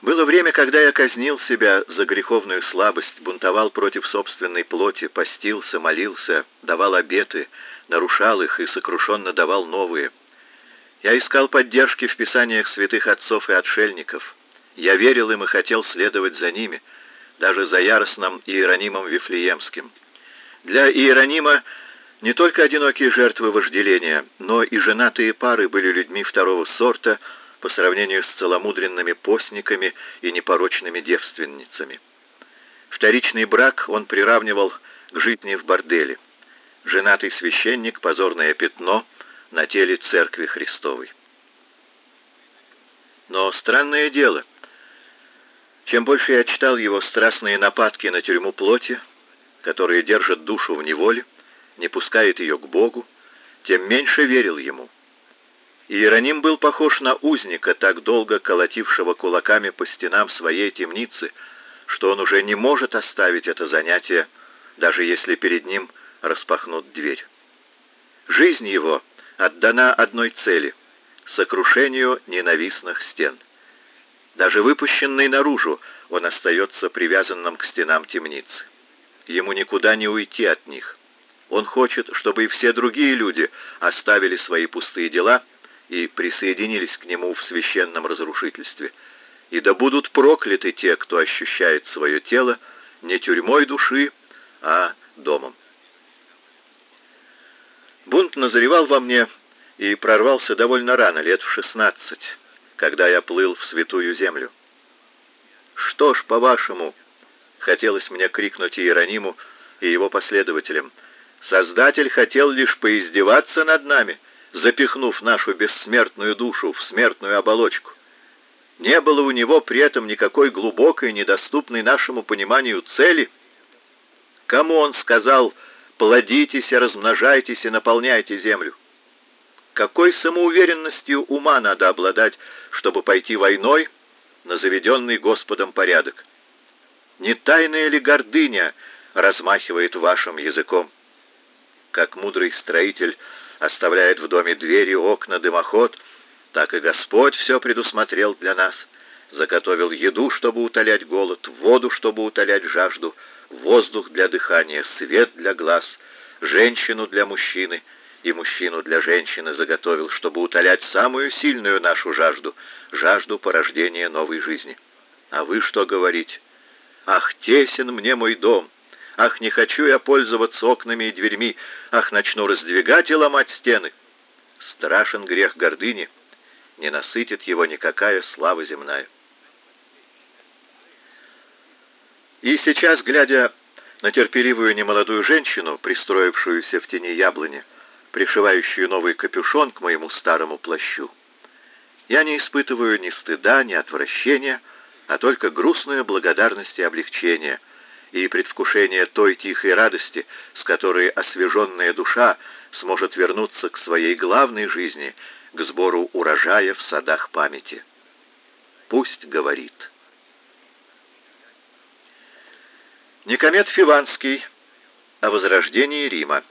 Было время, когда я казнил себя за греховную слабость, бунтовал против собственной плоти, постился, молился, давал обеты, нарушал их и сокрушенно давал новые. Я искал поддержки в писаниях святых отцов и отшельников. Я верил им и хотел следовать за ними, даже за яростным Иеронимом Вифлеемским. Для Иеронима не только одинокие жертвы вожделения, но и женатые пары были людьми второго сорта – по сравнению с целомудренными постниками и непорочными девственницами. Вторичный брак он приравнивал к жизни в борделе. Женатый священник — позорное пятно на теле Церкви Христовой. Но странное дело, чем больше я читал его страстные нападки на тюрьму плоти, которые держат душу в неволе, не пускает ее к Богу, тем меньше верил ему. Иероним был похож на узника, так долго колотившего кулаками по стенам своей темницы, что он уже не может оставить это занятие, даже если перед ним распахнут дверь. Жизнь его отдана одной цели — сокрушению ненавистных стен. Даже выпущенный наружу, он остается привязанным к стенам темницы. Ему никуда не уйти от них. Он хочет, чтобы и все другие люди оставили свои пустые дела — и присоединились к нему в священном разрушительстве. И да будут прокляты те, кто ощущает свое тело не тюрьмой души, а домом. Бунт назревал во мне и прорвался довольно рано, лет в шестнадцать, когда я плыл в святую землю. «Что ж, по-вашему?» — хотелось мне крикнуть Иерониму и его последователям. «Создатель хотел лишь поиздеваться над нами» запихнув нашу бессмертную душу в смертную оболочку. Не было у него при этом никакой глубокой, недоступной нашему пониманию цели. Кому он сказал «плодитесь, размножайтесь и наполняйте землю»? Какой самоуверенностью ума надо обладать, чтобы пойти войной на заведенный Господом порядок? Не тайная ли гордыня размахивает вашим языком? Как мудрый строитель оставляет в доме двери, окна, дымоход, так и Господь все предусмотрел для нас. Заготовил еду, чтобы утолять голод, воду, чтобы утолять жажду, воздух для дыхания, свет для глаз, женщину для мужчины и мужчину для женщины заготовил, чтобы утолять самую сильную нашу жажду, жажду порождения новой жизни. А вы что говорите? Ах, тесен мне мой дом, Ах, не хочу я пользоваться окнами и дверьми. Ах, начну раздвигать и ломать стены. Страшен грех гордыни. Не насытит его никакая слава земная. И сейчас, глядя на терпеливую немолодую женщину, пристроившуюся в тени яблони, пришивающую новый капюшон к моему старому плащу, я не испытываю ни стыда, ни отвращения, а только грустную благодарность и облегчение — и предвкушение той тихой радости, с которой освеженная душа сможет вернуться к своей главной жизни, к сбору урожая в садах памяти. Пусть говорит. Никомед Фиванский о возрождении Рима.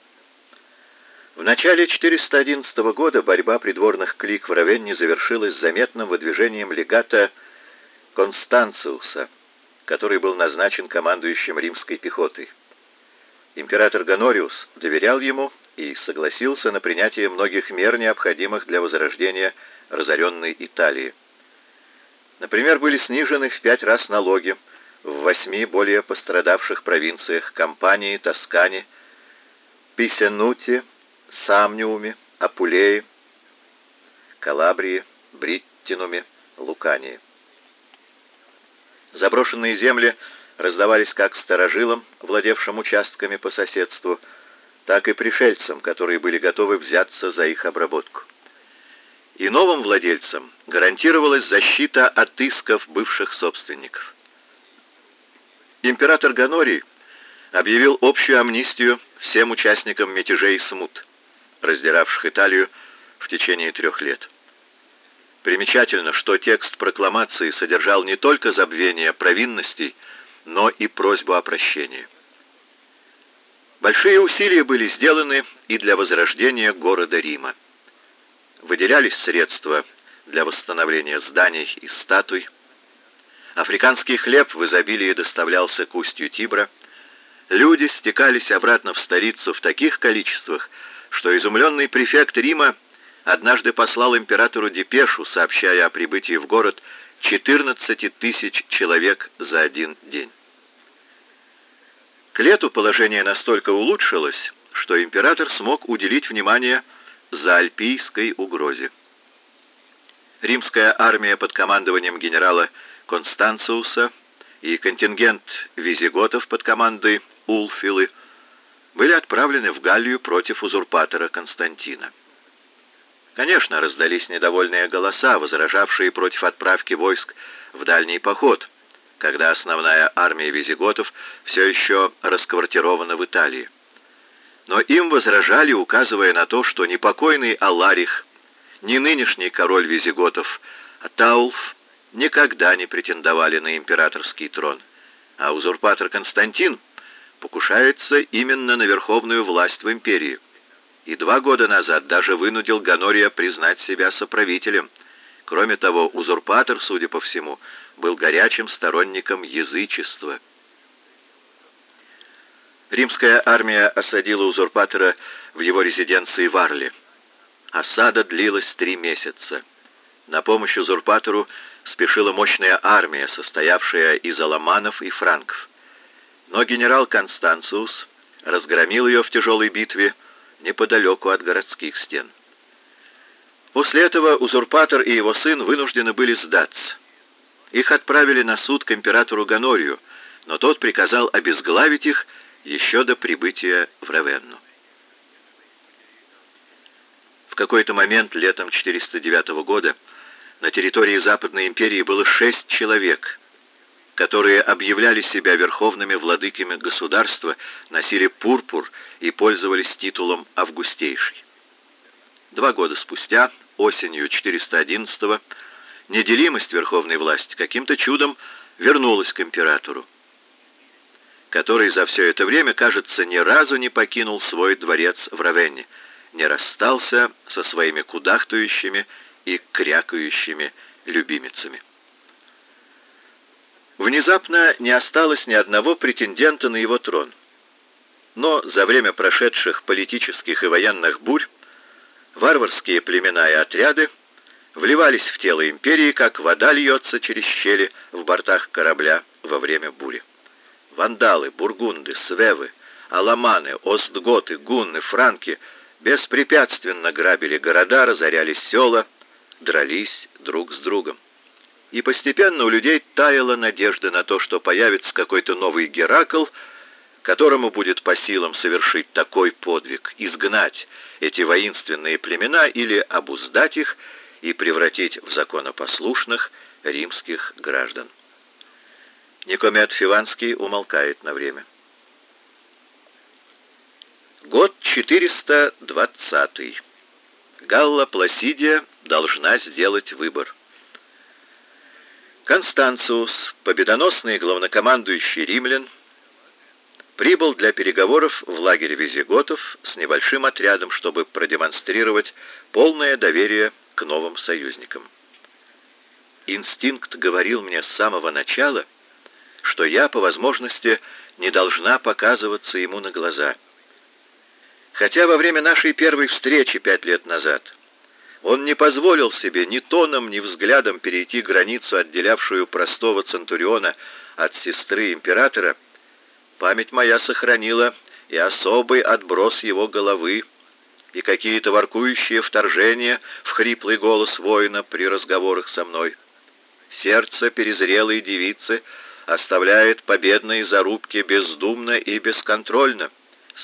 В начале 411 года борьба придворных клик в Равенне завершилась заметным выдвижением легата Констанциуса – который был назначен командующим римской пехотой. Император Гонориус доверял ему и согласился на принятие многих мер, необходимых для возрождения разоренной Италии. Например, были снижены в пять раз налоги в восьми более пострадавших провинциях Кампании, Тоскане, Писенуте, Самниуме, Апулее, Калабрии, Бриттинуме, Лукании. Заброшенные земли раздавались как старожилам, владевшим участками по соседству, так и пришельцам, которые были готовы взяться за их обработку. И новым владельцам гарантировалась защита от исков бывших собственников. Император Ганорий объявил общую амнистию всем участникам мятежей смут, раздиравших Италию в течение трех лет. Примечательно, что текст прокламации содержал не только забвение провинностей, но и просьбу о прощении. Большие усилия были сделаны и для возрождения города Рима. Выделялись средства для восстановления зданий и статуй. Африканский хлеб в изобилии доставлялся к устью Тибра. Люди стекались обратно в столицу в таких количествах, что изумленный префект Рима однажды послал императору депешу, сообщая о прибытии в город 14 тысяч человек за один день. К лету положение настолько улучшилось, что император смог уделить внимание заальпийской угрозе. Римская армия под командованием генерала Констанциуса и контингент визиготов под командой Улфилы были отправлены в Галлию против узурпатора Константина. Конечно, раздались недовольные голоса, возражавшие против отправки войск в дальний поход, когда основная армия визиготов все еще расквартирована в Италии. Но им возражали, указывая на то, что непокойный Аларих, ни нынешний король визиготов Таулф никогда не претендовали на императорский трон, а узурпатор Константин покушается именно на верховную власть в империи и два года назад даже вынудил Ганория признать себя соправителем. Кроме того, узурпатор, судя по всему, был горячим сторонником язычества. Римская армия осадила узурпатора в его резиденции в Арле. Осада длилась три месяца. На помощь узурпатору спешила мощная армия, состоявшая из аламанов и франков. Но генерал Констанциус разгромил ее в тяжелой битве, неподалеку от городских стен. После этого узурпатор и его сын вынуждены были сдаться. Их отправили на суд к императору Ганорию, но тот приказал обезглавить их еще до прибытия в Равенну. В какой-то момент летом 409 года на территории Западной империи было шесть человек, которые объявляли себя верховными владыками государства, носили пурпур и пользовались титулом «Августейший». Два года спустя, осенью 411-го, неделимость верховной власти каким-то чудом вернулась к императору, который за все это время, кажется, ни разу не покинул свой дворец в Равенне, не расстался со своими кудахтающими и крякающими любимицами. Внезапно не осталось ни одного претендента на его трон. Но за время прошедших политических и военных бурь варварские племена и отряды вливались в тело империи, как вода льется через щели в бортах корабля во время бури. Вандалы, бургунды, свевы, аламаны, остготы, гунны, франки беспрепятственно грабили города, разоряли села, дрались друг с другом. И постепенно у людей таяла надежда на то, что появится какой-то новый Геракл, которому будет по силам совершить такой подвиг, изгнать эти воинственные племена или обуздать их и превратить в законопослушных римских граждан. Никомет Фиванский умолкает на время. Год 420. Галла Пласидия должна сделать выбор. Констанциус, победоносный главнокомандующий римлян, прибыл для переговоров в лагерь визиготов с небольшим отрядом, чтобы продемонстрировать полное доверие к новым союзникам. Инстинкт говорил мне с самого начала, что я, по возможности, не должна показываться ему на глаза. Хотя во время нашей первой встречи пять лет назад он не позволил себе ни тоном, ни взглядом перейти границу, отделявшую простого центуриона от сестры императора. Память моя сохранила и особый отброс его головы, и какие-то воркующие вторжения в хриплый голос воина при разговорах со мной. Сердце перезрелой девицы оставляет победные зарубки бездумно и бесконтрольно,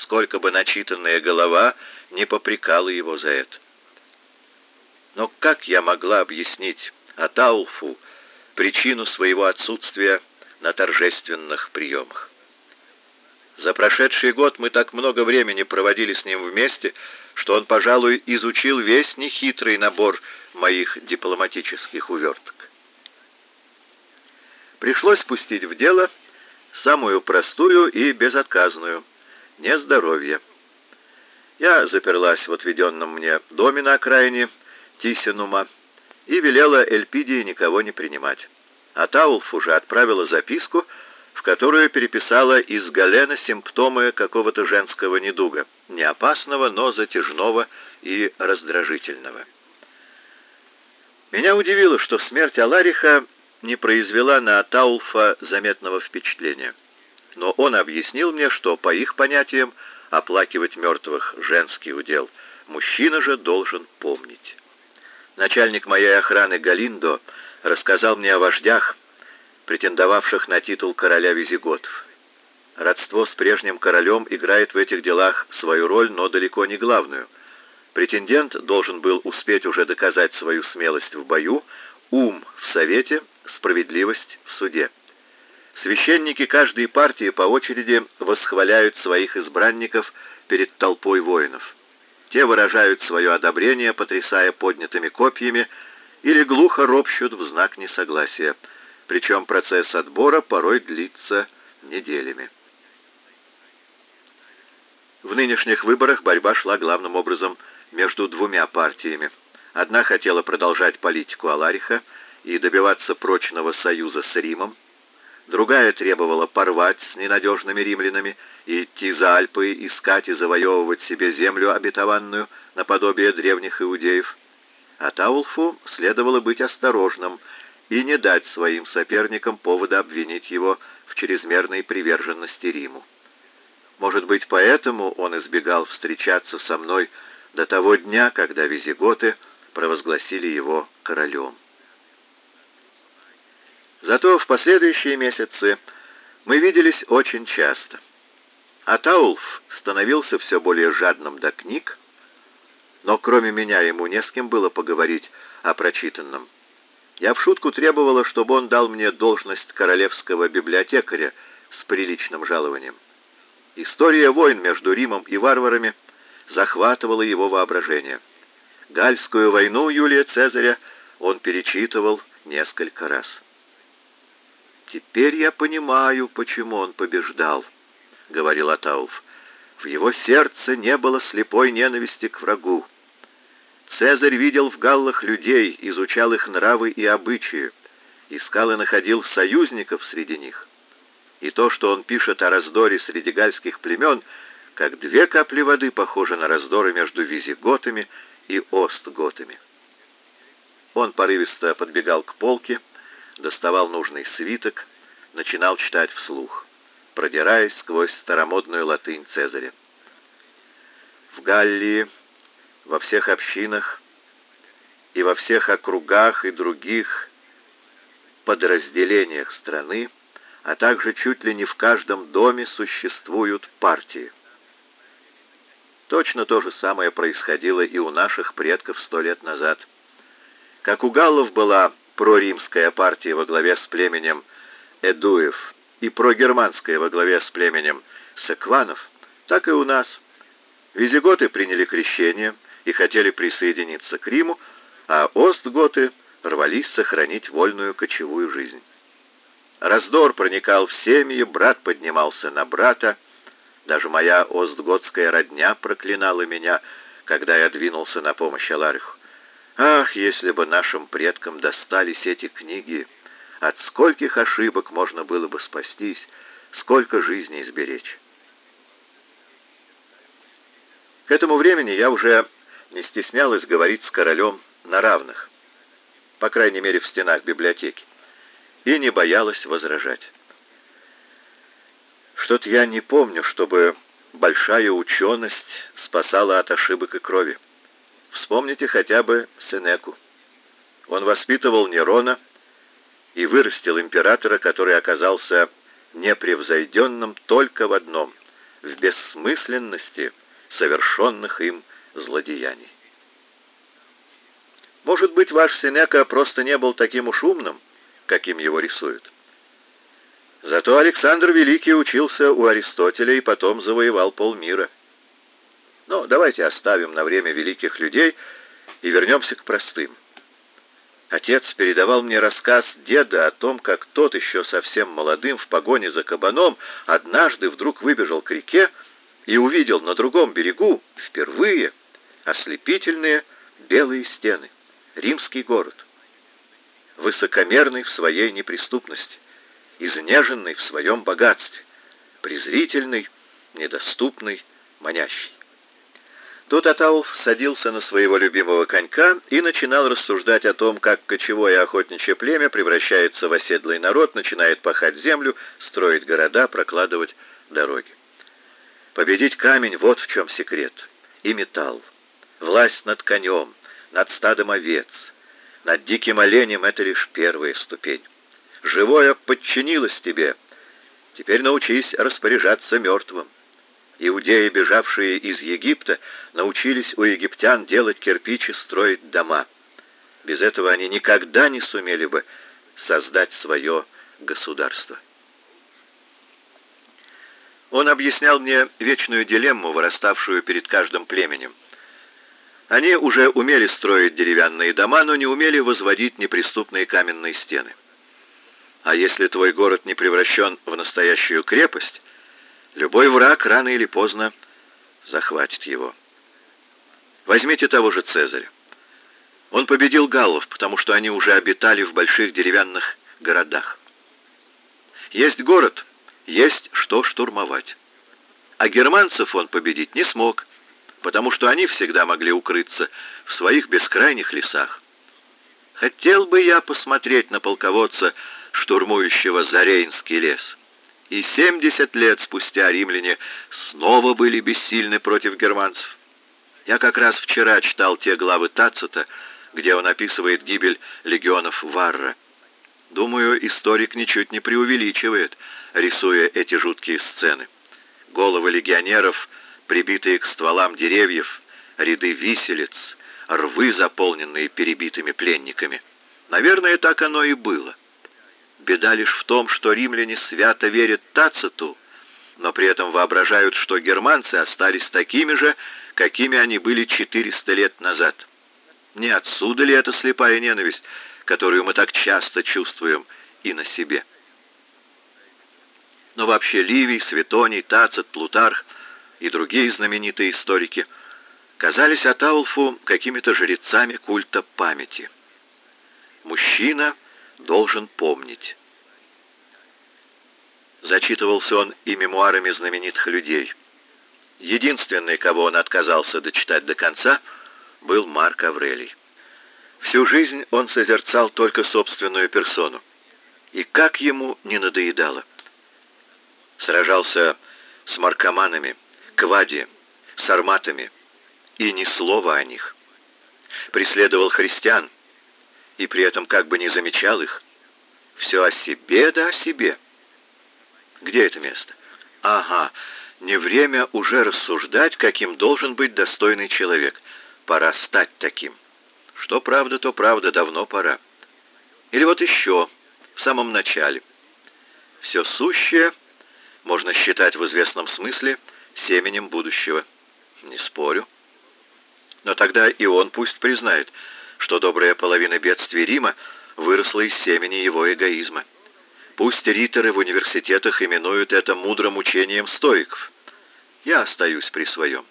сколько бы начитанная голова не попрекала его за это. Но как я могла объяснить Атауфу причину своего отсутствия на торжественных приемах? За прошедший год мы так много времени проводили с ним вместе, что он, пожалуй, изучил весь нехитрый набор моих дипломатических уверток. Пришлось пустить в дело самую простую и безотказную — нездоровье. Я заперлась в отведенном мне доме на окраине Тисинума и велела Эльпидии никого не принимать. А Таулф уже отправила записку, в которую переписала из Галена симптомы какого-то женского недуга, не опасного, но затяжного и раздражительного. Меня удивило, что смерть Алариха не произвела на Таулфа заметного впечатления. Но он объяснил мне, что по их понятиям оплакивать мертвых женский удел, мужчина же должен помнить. Начальник моей охраны Галиндо рассказал мне о вождях, претендовавших на титул короля визиготов. Родство с прежним королем играет в этих делах свою роль, но далеко не главную. Претендент должен был успеть уже доказать свою смелость в бою, ум в совете, справедливость в суде. Священники каждой партии по очереди восхваляют своих избранников перед толпой воинов. Те выражают свое одобрение, потрясая поднятыми копьями, или глухо ропщут в знак несогласия. Причем процесс отбора порой длится неделями. В нынешних выборах борьба шла главным образом между двумя партиями. Одна хотела продолжать политику Алариха и добиваться прочного союза с Римом, другая требовала порвать с ненадежными римлянами и идти за Альпы, искать и завоевывать себе землю обетованную, наподобие древних иудеев. А Таулфу следовало быть осторожным и не дать своим соперникам повода обвинить его в чрезмерной приверженности Риму. Может быть, поэтому он избегал встречаться со мной до того дня, когда визиготы провозгласили его королем. Зато в последующие месяцы мы виделись очень часто. А Таулф становился все более жадным до книг, но кроме меня ему не с кем было поговорить о прочитанном. Я в шутку требовала, чтобы он дал мне должность королевского библиотекаря с приличным жалованием. История войн между Римом и варварами захватывала его воображение. Гальскую войну Юлия Цезаря он перечитывал несколько раз. «Теперь я понимаю, почему он побеждал», — говорил Атауф. «В его сердце не было слепой ненависти к врагу. Цезарь видел в галлах людей, изучал их нравы и обычаи, искал и находил союзников среди них. И то, что он пишет о раздоре среди гальских племен, как две капли воды похоже на раздоры между визиготами и остготами. Он порывисто подбегал к полке, доставал нужный свиток, начинал читать вслух, продираясь сквозь старомодную латынь Цезаря. В Галлии, во всех общинах и во всех округах и других подразделениях страны, а также чуть ли не в каждом доме существуют партии. Точно то же самое происходило и у наших предков сто лет назад. Как у галлов была проримская партия во главе с племенем Эдуев и прогерманская во главе с племенем Секванов, так и у нас. Визиготы приняли крещение и хотели присоединиться к Риму, а остготы рвались сохранить вольную кочевую жизнь. Раздор проникал в семьи, брат поднимался на брата, даже моя остготская родня проклинала меня, когда я двинулся на помощь Алариху. Ах, если бы нашим предкам достались эти книги, от скольких ошибок можно было бы спастись, сколько жизней сберечь. К этому времени я уже не стеснялась говорить с королем на равных, по крайней мере в стенах библиотеки, и не боялась возражать. Что-то я не помню, чтобы большая ученость спасала от ошибок и крови. Вспомните хотя бы Сенеку. Он воспитывал Нерона и вырастил императора, который оказался непревзойденным только в одном — в бессмысленности совершенных им злодеяний. Может быть, ваш Сенека просто не был таким уж умным, каким его рисуют. Зато Александр Великий учился у Аристотеля и потом завоевал полмира. Но давайте оставим на время великих людей и вернемся к простым. Отец передавал мне рассказ деда о том, как тот еще совсем молодым в погоне за кабаном однажды вдруг выбежал к реке и увидел на другом берегу впервые ослепительные белые стены, римский город. высокомерный в своей неприступности, изнеженный в своем богатстве, презрительный, недоступный, манящий. Тут Атауф садился на своего любимого конька и начинал рассуждать о том, как кочевое охотничье племя превращается в оседлый народ, начинает пахать землю, строить города, прокладывать дороги. Победить камень — вот в чем секрет. И металл. Власть над конем, над стадом овец, над диким оленем — это лишь первая ступень. Живое подчинилось тебе. Теперь научись распоряжаться мертвым. Иудеи, бежавшие из Египта, научились у египтян делать кирпичи, строить дома. Без этого они никогда не сумели бы создать свое государство. Он объяснял мне вечную дилемму, выраставшую перед каждым племенем. Они уже умели строить деревянные дома, но не умели возводить неприступные каменные стены. А если твой город не превращен в настоящую крепость, любой враг рано или поздно захватит его. Возьмите того же Цезаря. Он победил галлов, потому что они уже обитали в больших деревянных городах. Есть город, есть что штурмовать. А германцев он победить не смог, потому что они всегда могли укрыться в своих бескрайних лесах. Хотел бы я посмотреть на полководца, штурмующего Зарейнский лес. И семьдесят лет спустя римляне снова были бессильны против германцев. Я как раз вчера читал те главы Тацита, где он описывает гибель легионов Варра. Думаю, историк ничуть не преувеличивает, рисуя эти жуткие сцены. Головы легионеров — прибитые к стволам деревьев, ряды виселиц, рвы, заполненные перебитыми пленниками. Наверное, так оно и было. Беда лишь в том, что римляне свято верят Тациту, но при этом воображают, что германцы остались такими же, какими они были 400 лет назад. Не отсюда ли эта слепая ненависть, которую мы так часто чувствуем и на себе? Но вообще Ливий, Светоний, Тацит, Плутарх — и другие знаменитые историки казались Атаулфу какими-то жрецами культа памяти. Мужчина должен помнить. Зачитывался он и мемуарами знаменитых людей. Единственный, кого он отказался дочитать до конца, был Марк Аврелий. Всю жизнь он созерцал только собственную персону. И как ему не надоедало. Сражался с маркоманами, квади, сарматами, и ни слова о них. Преследовал христиан, и при этом как бы не замечал их. Все о себе да о себе. Где это место? Ага, не время уже рассуждать, каким должен быть достойный человек. Пора стать таким. Что правда, то правда, давно пора. Или вот еще, в самом начале. Все сущее можно считать в известном смысле – семенем будущего. Не спорю. Но тогда и он пусть признает, что добрая половина бедствий Рима выросла из семени его эгоизма. Пусть риторы в университетах именуют это мудрым учением стоиков. Я остаюсь при своем.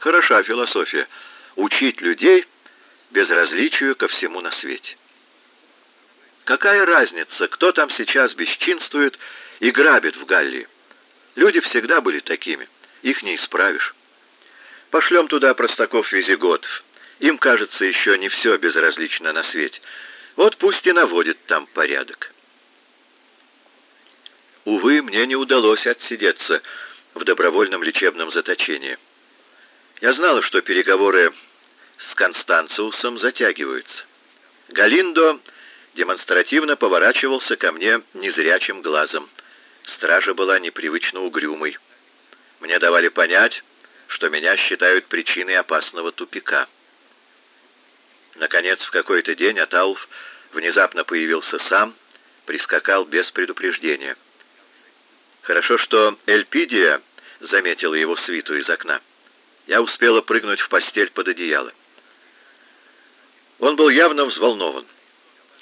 Хороша философия — учить людей безразличию ко всему на свете. Какая разница, кто там сейчас бесчинствует и грабит в Галлии? Люди всегда были такими их не исправишь. Пошлем туда простаков-визиготов. Им, кажется, еще не все безразлично на свете. Вот пусть и наводит там порядок. Увы, мне не удалось отсидеться в добровольном лечебном заточении. Я знала, что переговоры с Констанциусом затягиваются. Галиндо демонстративно поворачивался ко мне незрячим глазом. Стража была непривычно угрюмой. Мне давали понять, что меня считают причиной опасного тупика. Наконец, в какой-то день Атауф внезапно появился сам, прискакал без предупреждения. Хорошо, что Эльпидия заметила его свиту из окна. Я успела прыгнуть в постель под одеяло. Он был явно взволнован,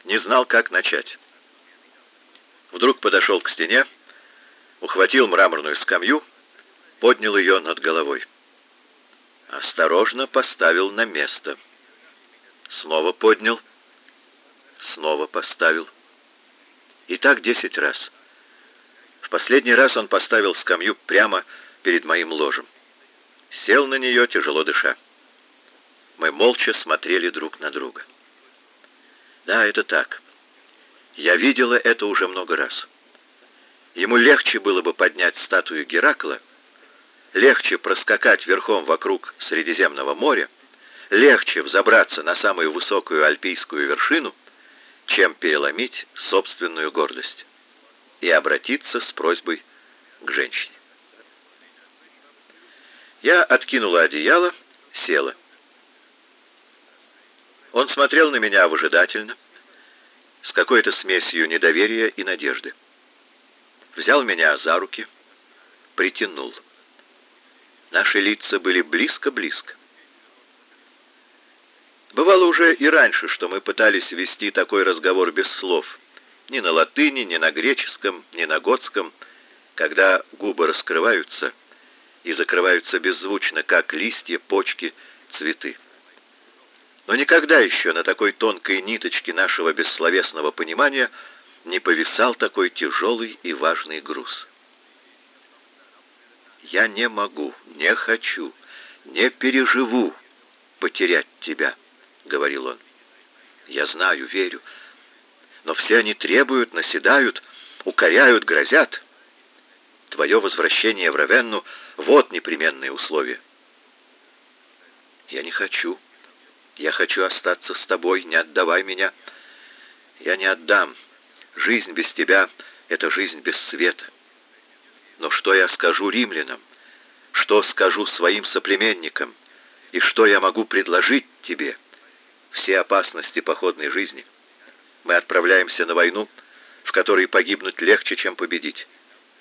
не знал, как начать. Вдруг подошел к стене, ухватил мраморную скамью поднял ее над головой. Осторожно поставил на место. Снова поднял. снова поставил. И так десять раз. В последний раз он поставил скамью прямо перед моим ложем. Сел на нее, тяжело дыша. Мы молча смотрели друг на друга. Да, это так. Я видела это уже много раз. Ему легче было бы поднять статую Геракла, легче проскакать верхом вокруг Средиземного моря, легче взобраться на самую высокую альпийскую вершину, чем переломить собственную гордость и обратиться с просьбой к женщине. Я откинула одеяло, села. Он смотрел на меня выжидательно, с какой-то смесью недоверия и надежды. Взял меня за руки, притянул. Наши лица были близко-близко. Бывало уже и раньше, что мы пытались вести такой разговор без слов. Ни на латыни, ни на греческом, ни на готском, когда губы раскрываются и закрываются беззвучно, как листья, почки, цветы. Но никогда еще на такой тонкой ниточке нашего бессловесного понимания не повисал такой тяжелый и важный груз. Я не могу, не хочу, не переживу потерять тебя, говорил он. Я знаю, верю. Но все они требуют, наседают, укоряют, грозят. Твое возвращение в Равенну вот непременные условия. Я не хочу. Я хочу остаться с тобой, не отдавай меня. Я не отдам. Жизнь без тебя — это жизнь без света. Но что я скажу римлянам? Что скажу своим соплеменникам? И что я могу предложить тебе? Все опасности походной жизни. Мы отправляемся на войну, в которой погибнуть легче, чем победить.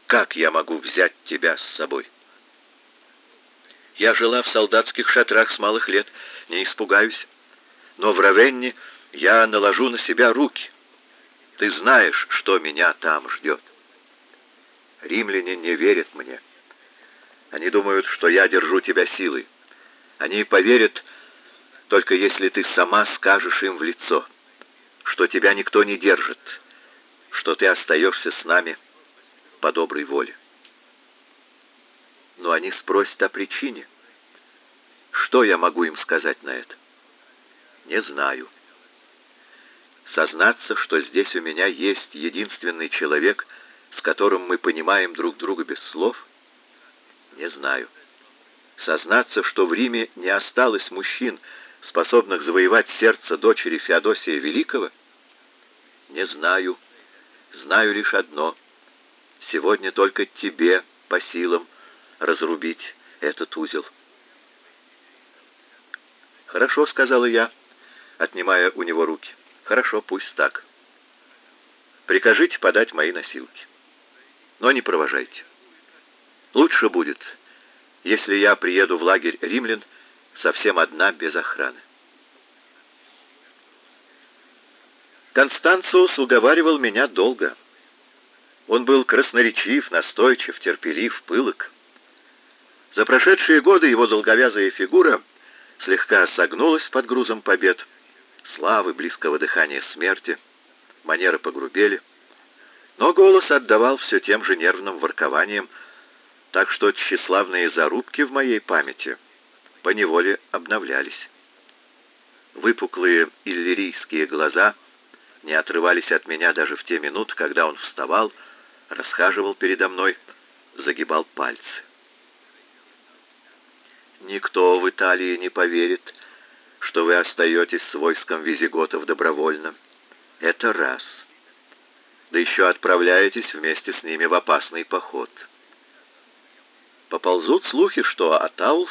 Как я могу взять тебя с собой? Я жила в солдатских шатрах с малых лет, не испугаюсь. Но в Равенне я наложу на себя руки. Ты знаешь, что меня там ждет. Римляне не верят мне. Они думают, что я держу тебя силой. Они поверят, только если ты сама скажешь им в лицо, что тебя никто не держит, что ты остаешься с нами по доброй воле. Но они спросят о причине. Что я могу им сказать на это? Не знаю. Сознаться, что здесь у меня есть единственный человек — с которым мы понимаем друг друга без слов? Не знаю. Сознаться, что в Риме не осталось мужчин, способных завоевать сердце дочери Феодосия Великого? Не знаю. Знаю лишь одно. Сегодня только тебе по силам разрубить этот узел. «Хорошо», — сказала я, отнимая у него руки. «Хорошо, пусть так. Прикажите подать мои носилки» но не провожайте. Лучше будет, если я приеду в лагерь римлян совсем одна, без охраны. Констанциус уговаривал меня долго. Он был красноречив, настойчив, терпелив, пылок. За прошедшие годы его долговязая фигура слегка согнулась под грузом побед, славы, близкого дыхания смерти, манеры погрубели. Но голос отдавал все тем же нервным воркованием, так что тщеславные зарубки в моей памяти поневоле обновлялись. Выпуклые иллирийские глаза не отрывались от меня даже в те минуты, когда он вставал, расхаживал передо мной, загибал пальцы. Никто в Италии не поверит, что вы остаетесь с войском визиготов добровольно. Это раз да еще отправляетесь вместе с ними в опасный поход. Поползут слухи, что Атауф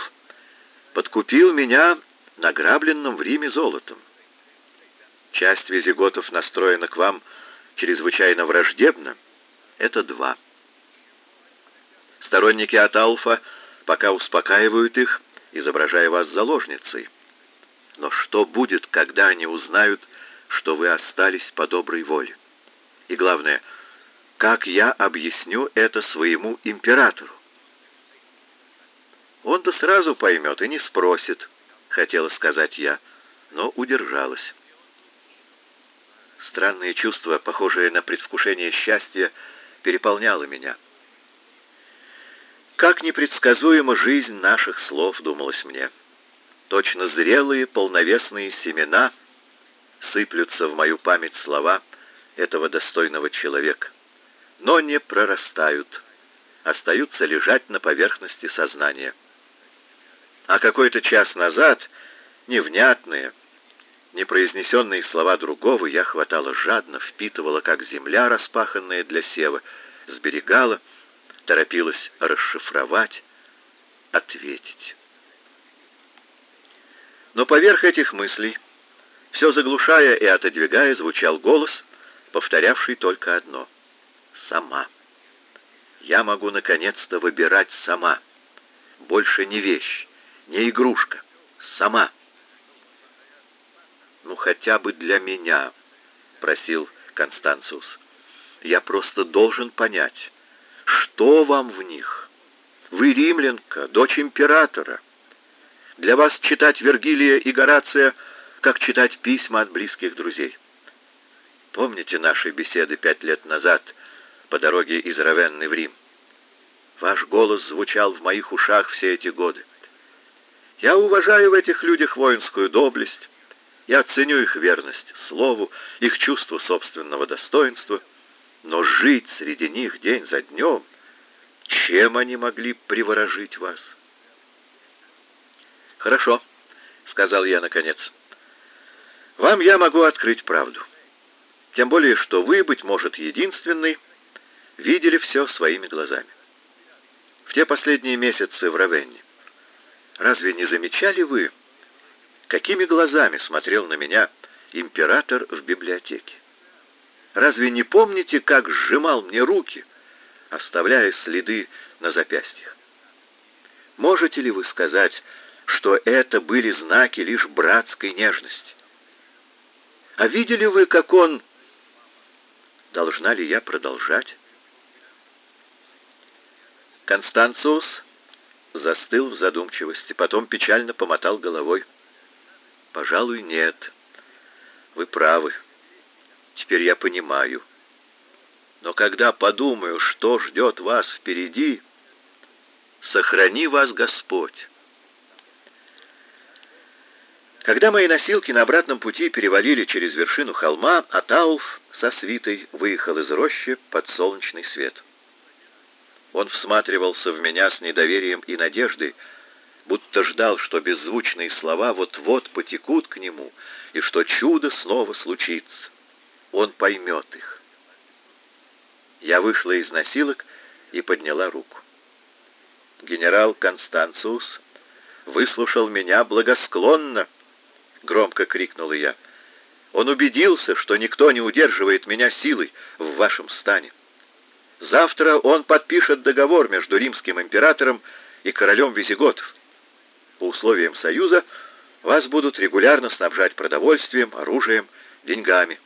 подкупил меня награбленным в Риме золотом. Часть визиготов настроена к вам чрезвычайно враждебно. Это два. Сторонники Атауфа пока успокаивают их, изображая вас заложницей. Но что будет, когда они узнают, что вы остались по доброй воле? И главное, как я объясню это своему императору? Он-то сразу поймет и не спросит, хотела сказать я, но удержалась. Странное чувство, похожее на предвкушение счастья, переполняло меня. Как непредсказуема жизнь наших слов, думалось мне. Точно зрелые, полновесные семена сыплются в мою память слова этого достойного человека, но не прорастают, остаются лежать на поверхности сознания. А какой-то час назад невнятные, непроизнесенные слова другого я хватала жадно, впитывала, как земля, распаханная для сева, сберегала, торопилась расшифровать, ответить. Но поверх этих мыслей, все заглушая и отодвигая, звучал голос, повторявший только одно — «Сама». Я могу наконец-то выбирать сама. Больше не вещь, не игрушка. Сама. «Ну, хотя бы для меня», — просил Констанциус. «Я просто должен понять, что вам в них? Вы римлянка, дочь императора. Для вас читать Вергилия и Горация, как читать письма от близких друзей. Помните наши беседы пять лет назад по дороге из Равенны в Рим? Ваш голос звучал в моих ушах все эти годы. Я уважаю в этих людях воинскую доблесть, я ценю их верность слову, их чувство собственного достоинства, но жить среди них день за днем, чем они могли приворожить вас? Хорошо, сказал я наконец. Вам я могу открыть правду. Тем более, что вы, быть может, единственный, видели все своими глазами. В те последние месяцы в Равенне разве не замечали вы, какими глазами смотрел на меня император в библиотеке? Разве не помните, как сжимал мне руки, оставляя следы на запястьях? Можете ли вы сказать, что это были знаки лишь братской нежности? А видели вы, как он... Должна ли я продолжать? Констанциус застыл в задумчивости, потом печально помотал головой. Пожалуй, нет. Вы правы. Теперь я понимаю. Но когда подумаю, что ждет вас впереди, сохрани вас Господь. Когда мои носилки на обратном пути перевалили через вершину холма, Атауф со свитой выехал из рощи под солнечный свет. Он всматривался в меня с недоверием и надеждой, будто ждал, что беззвучные слова вот-вот потекут к нему, и что чудо снова случится. Он поймет их. Я вышла из носилок и подняла руку. Генерал Констанциус выслушал меня благосклонно, громко крикнула я. Он убедился, что никто не удерживает меня силой в вашем стане. Завтра он подпишет договор между римским императором и королем визиготов. По условиям союза вас будут регулярно снабжать продовольствием, оружием, деньгами.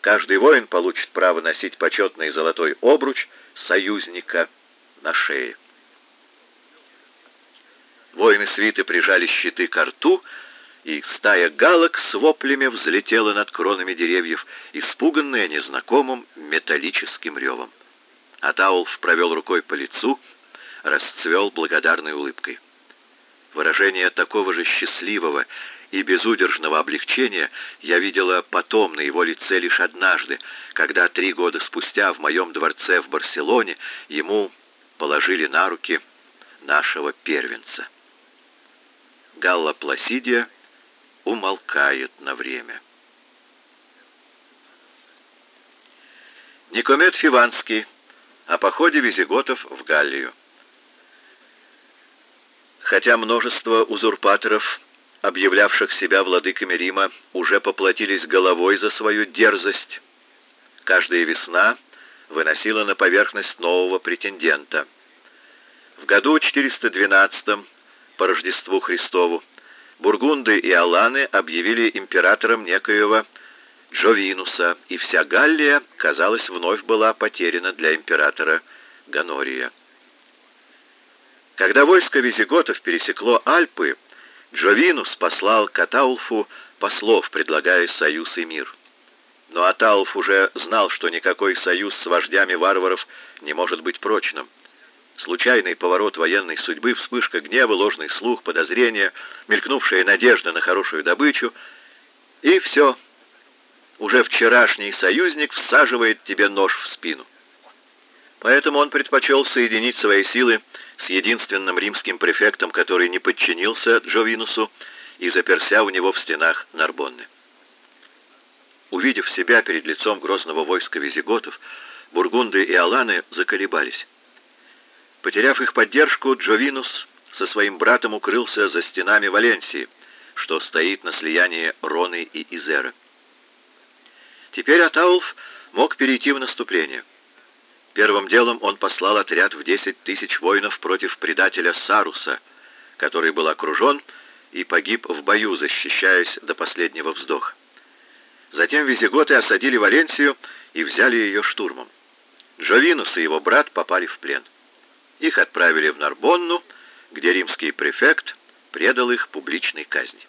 Каждый воин получит право носить почетный золотой обруч союзника на шее. Воины свиты прижали щиты к рту, и стая галок с воплями взлетела над кронами деревьев, испуганная незнакомым металлическим ревом. Атаулф провел рукой по лицу, расцвел благодарной улыбкой. Выражение такого же счастливого и безудержного облегчения я видела потом на его лице лишь однажды, когда три года спустя в моем дворце в Барселоне ему положили на руки нашего первенца. Галла Пласидия умолкает на время. Никомет Фиванский о походе визиготов в Галлию. Хотя множество узурпаторов, объявлявших себя владыками Рима, уже поплатились головой за свою дерзость, каждая весна выносила на поверхность нового претендента. В году 412 по Рождеству Христову бургунды и аланы объявили императором некоего Джовинуса, и вся Галлия, казалось, вновь была потеряна для императора Ганория. Когда войско визиготов пересекло Альпы, Джовинус послал Катаулфу послов, предлагая союз и мир. Но Аталов уже знал, что никакой союз с вождями варваров не может быть прочным. Случайный поворот военной судьбы, вспышка гнева, ложный слух, подозрение, мелькнувшая надежда на хорошую добычу. И все. Уже вчерашний союзник всаживает тебе нож в спину. Поэтому он предпочел соединить свои силы с единственным римским префектом, который не подчинился Джовинусу и заперся у него в стенах Нарбонны. Увидев себя перед лицом грозного войска визиготов, бургунды и аланы заколебались. Потеряв их поддержку, Джовинус со своим братом укрылся за стенами Валенсии, что стоит на слиянии Роны и Изера. Теперь Атаулф мог перейти в наступление. Первым делом он послал отряд в десять тысяч воинов против предателя Саруса, который был окружен и погиб в бою, защищаясь до последнего вздоха. Затем визиготы осадили Валенсию и взяли ее штурмом. Джовинус и его брат попали в плен. Их отправили в Нарбонну, где римский префект предал их публичной казни.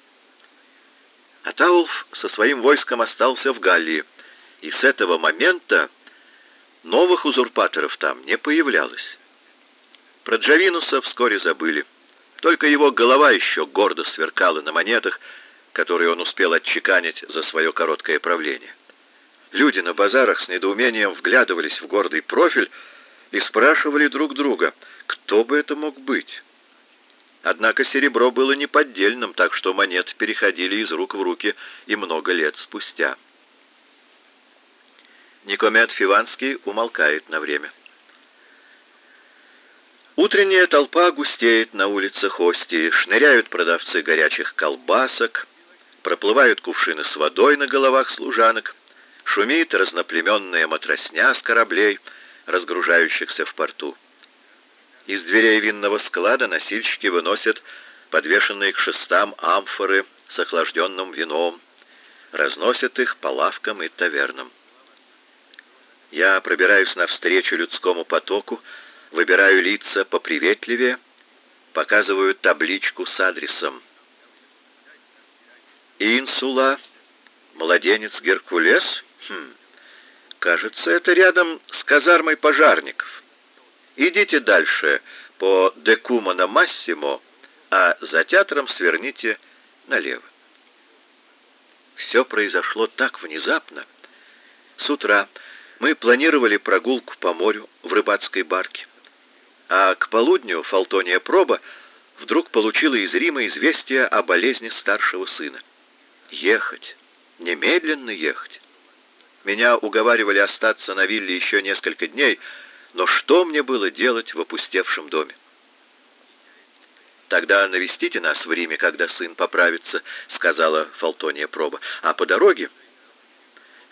Атаулф со своим войском остался в Галлии, и с этого момента новых узурпаторов там не появлялось. Про Джавинуса вскоре забыли. Только его голова еще гордо сверкала на монетах, которые он успел отчеканить за свое короткое правление. Люди на базарах с недоумением вглядывались в гордый профиль, и спрашивали друг друга, кто бы это мог быть. Однако серебро было неподдельным, так что монеты переходили из рук в руки и много лет спустя. Никомет Фиванский умолкает на время. Утренняя толпа густеет на улицах Остии, шныряют продавцы горячих колбасок, проплывают кувшины с водой на головах служанок, шумит разноплеменная матросня с кораблей — разгружающихся в порту. Из дверей винного склада носильщики выносят подвешенные к шестам амфоры с охлажденным вином, разносят их по лавкам и тавернам. Я пробираюсь навстречу людскому потоку, выбираю лица поприветливее, показываю табличку с адресом. Инсула, младенец Геркулес? Хм. Кажется, это рядом с казармой пожарников. Идите дальше по Декумана Массимо, а за театром сверните налево. Все произошло так внезапно. С утра мы планировали прогулку по морю в рыбацкой барке. А к полудню Фалтония Проба вдруг получила из Рима известие о болезни старшего сына. Ехать, немедленно ехать. Меня уговаривали остаться на вилле еще несколько дней, но что мне было делать в опустевшем доме? Тогда навестите нас в Риме, когда сын поправится, сказала Фалтония Проба. А по дороге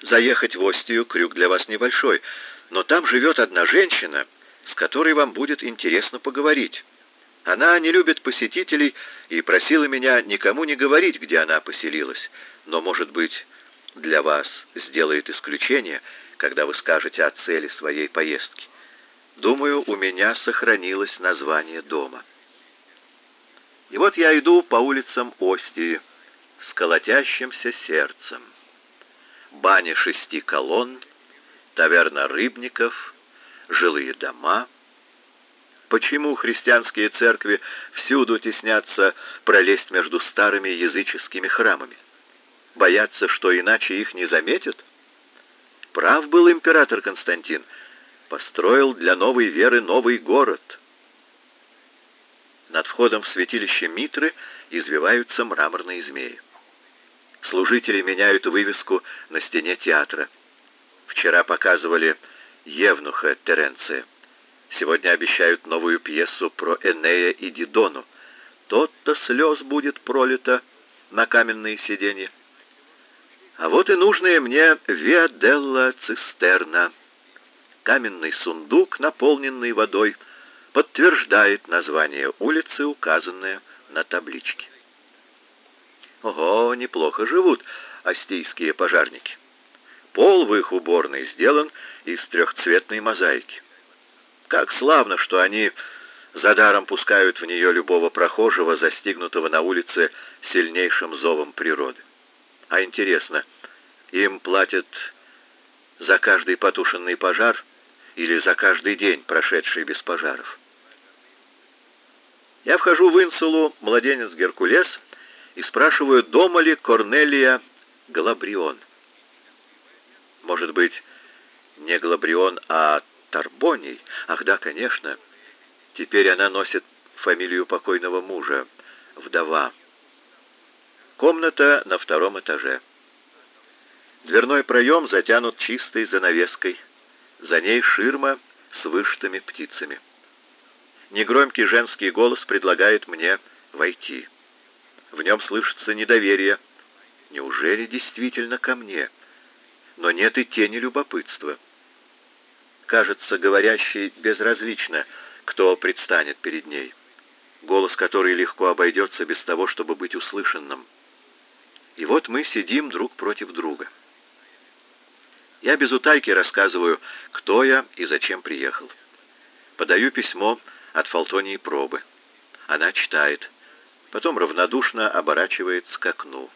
заехать в Остию крюк для вас небольшой, но там живет одна женщина, с которой вам будет интересно поговорить. Она не любит посетителей и просила меня никому не говорить, где она поселилась. Но, может быть, для вас сделает исключение, когда вы скажете о цели своей поездки. Думаю, у меня сохранилось название дома. И вот я иду по улицам Остии с колотящимся сердцем. Баня шести колонн, таверна рыбников, жилые дома. Почему христианские церкви всюду теснятся пролезть между старыми языческими храмами? боятся, что иначе их не заметят? Прав был император Константин, построил для новой веры новый город. Над входом в святилище Митры извиваются мраморные змеи. Служители меняют вывеску на стене театра. Вчера показывали Евнуха Теренция. Сегодня обещают новую пьесу про Энея и Дидону. Тот-то слез будет пролито на каменные сиденья. А вот и нужная мне Виа Делла Цистерна. Каменный сундук, наполненный водой, подтверждает название улицы, указанное на табличке. Ого, неплохо живут астийские пожарники. Пол в их уборной сделан из трехцветной мозаики. Как славно, что они за даром пускают в нее любого прохожего, застигнутого на улице сильнейшим зовом природы. А интересно, им платят за каждый потушенный пожар или за каждый день, прошедший без пожаров. Я вхожу в инсулу, младенец Геркулес, и спрашиваю, дома ли Корнелия Галабрион. Может быть, не Галабрион, а Тарбоний? Ах да, конечно. Теперь она носит фамилию покойного мужа, вдова. Комната на втором этаже. Дверной проем затянут чистой занавеской. За ней ширма с вышитыми птицами. Негромкий женский голос предлагает мне войти. В нем слышится недоверие. Неужели действительно ко мне? Но нет и тени любопытства. Кажется, говорящей безразлично, кто предстанет перед ней. Голос, который легко обойдется без того, чтобы быть услышанным. И вот мы сидим друг против друга. Я без утайки рассказываю, кто я и зачем приехал. Подаю письмо от Фалтонии пробы. Она читает, потом равнодушно оборачивается к окну.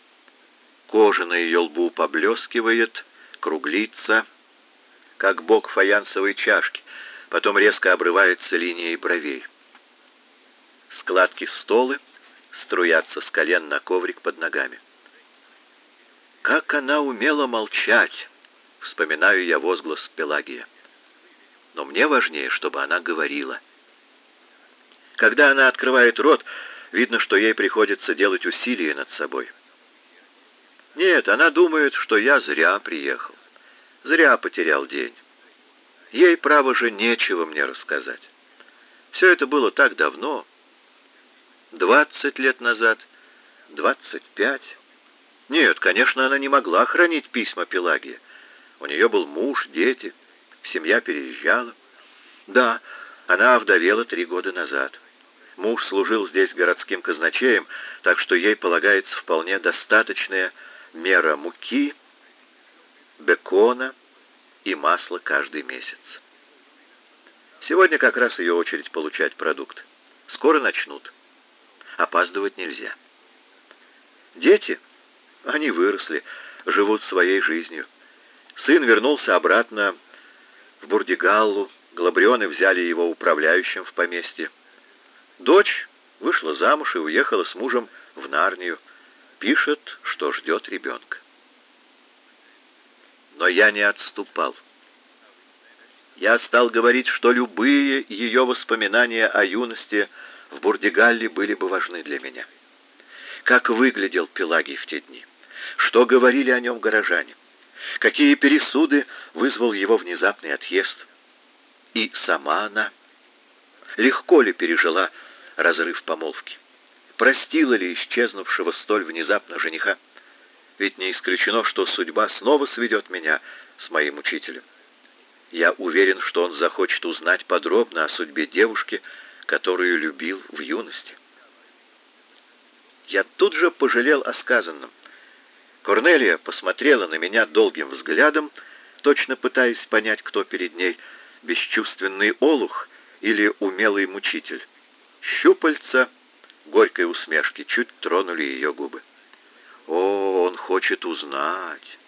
Кожа на ее лбу поблескивает, круглится, как бок фаянсовой чашки, потом резко обрывается линией бровей. Складки столы струятся с колен на коврик под ногами. Как она умела молчать! Вспоминаю я возглас Пелагия. Но мне важнее, чтобы она говорила. Когда она открывает рот, видно, что ей приходится делать усилия над собой. Нет, она думает, что я зря приехал. Зря потерял день. Ей, право же, нечего мне рассказать. Все это было так давно. Двадцать лет назад, двадцать пять. Нет, конечно, она не могла хранить письма Пелагия. У нее был муж, дети, семья переезжала. Да, она овдовела три года назад. Муж служил здесь городским казначеем, так что ей полагается вполне достаточная мера муки, бекона и масла каждый месяц. Сегодня как раз ее очередь получать продукт. Скоро начнут. Опаздывать нельзя. Дети, они выросли, живут своей жизнью. Сын вернулся обратно в Бурдигаллу, Глабрионы взяли его управляющим в поместье. Дочь вышла замуж и уехала с мужем в Нарнию. Пишет, что ждет ребенка. Но я не отступал. Я стал говорить, что любые ее воспоминания о юности в Бурдигалле были бы важны для меня. Как выглядел Пелагий в те дни? Что говорили о нем горожане? Какие пересуды вызвал его внезапный отъезд. И сама она легко ли пережила разрыв помолвки? Простила ли исчезнувшего столь внезапно жениха? Ведь не исключено, что судьба снова сведет меня с моим учителем. Я уверен, что он захочет узнать подробно о судьбе девушки, которую любил в юности. Я тут же пожалел о сказанном. Корнелия посмотрела на меня долгим взглядом, точно пытаясь понять, кто перед ней, бесчувственный олух или умелый мучитель. Щупальца горькой усмешки чуть тронули ее губы. О, он хочет узнать.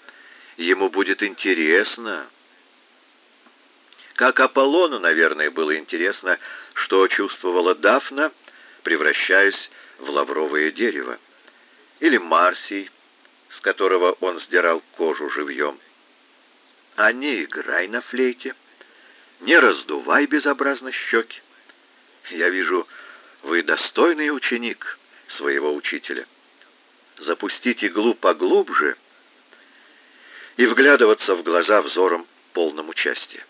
Ему будет интересно. Как Аполлону, наверное, было интересно, что чувствовала Дафна, превращаясь в лавровое дерево. Или Марсий, которого он сдирал кожу живьем. А не играй на флейте, не раздувай безобразно щеки. Я вижу, вы достойный ученик своего учителя. Запустить иглу поглубже и вглядываться в глаза взором полным участия.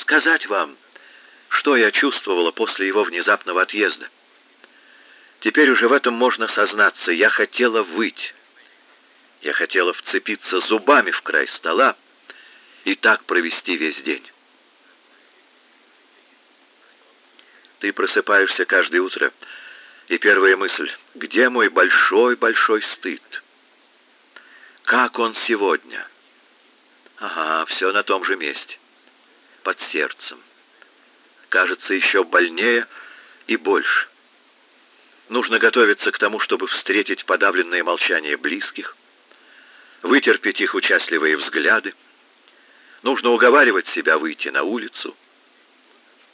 Сказать вам, что я чувствовала после его внезапного отъезда. Теперь уже в этом можно сознаться. Я хотела выть. Я хотела вцепиться зубами в край стола и так провести весь день. Ты просыпаешься каждое утро, и первая мысль — где мой большой-большой стыд? Как он сегодня? Ага, все на том же месте, под сердцем. Кажется, еще больнее и больше. Нужно готовиться к тому, чтобы встретить подавленное молчание близких. вытерпеть их участливые взгляды. Нужно уговаривать себя выйти на улицу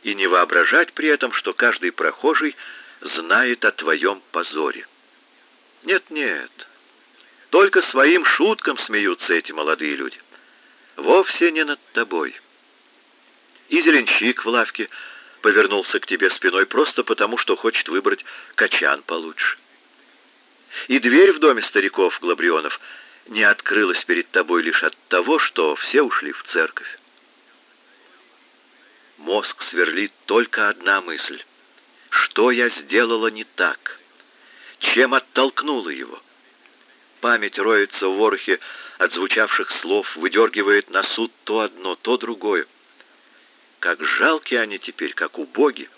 и не воображать при этом, что каждый прохожий знает о твоем позоре. Нет, нет. Только своим шуткам смеются эти молодые люди. Вовсе не над тобой. И зеленщик в лавке повернулся к тебе спиной просто потому, что хочет выбрать качан получше. И дверь в доме стариков Глабрионов не открылась перед тобой лишь от того, что все ушли в церковь. Мозг сверлит только одна мысль. Что я сделала не так? Чем оттолкнула его? Память роется в ворохе отзвучавших слов, выдергивает на суд то одно, то другое. Как жалки они теперь, как убоги.